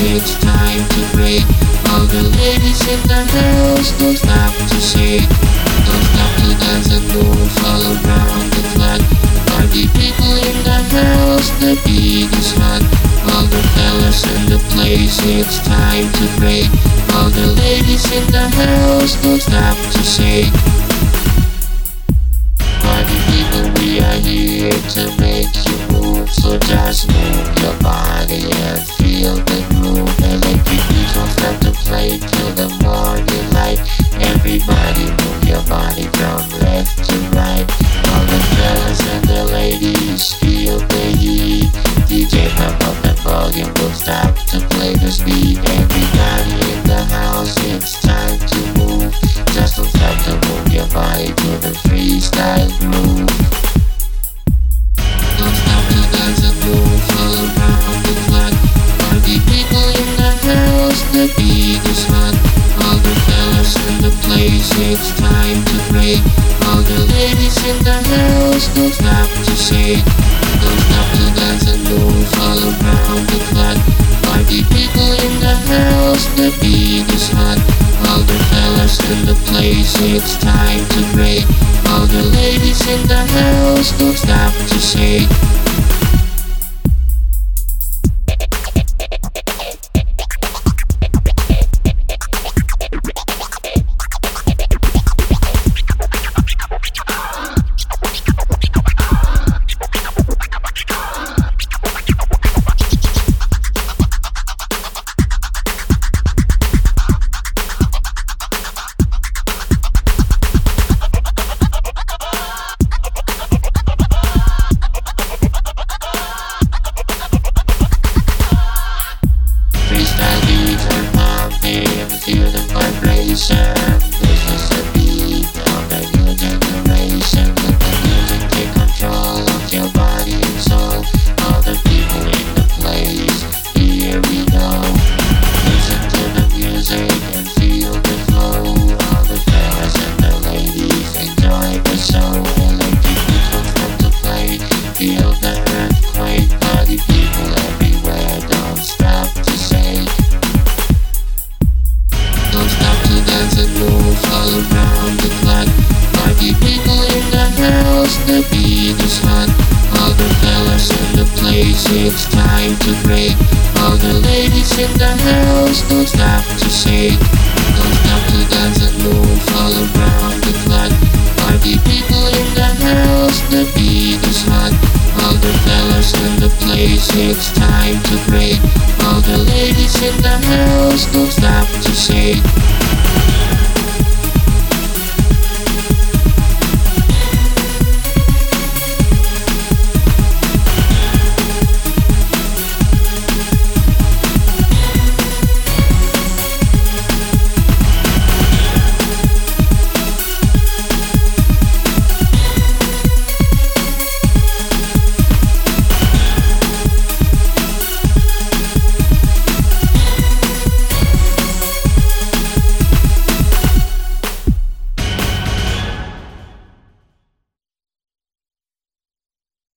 it's time to break. All the ladies in the house don't stop to shake Don't stop to dance and move all around the flat Party people in the house, the beat is hot. All the fellas in the place, it's time to break. All the ladies in the house don't stop to shake it's time to break. All the ladies in the house, don't stop to shake. Don't stop to dance and move all around the flat. Party people in the house, the beat is hot. All the fellas in the place, it's time to break. All the ladies in the house, don't stop to shake. way. All the ladies in the house don't stop to shake. Don't stop to dance and move all around the clock. Party people in the house, the beat is hot. All the fellas in the place, it's time to break. All the ladies in the house don't stop.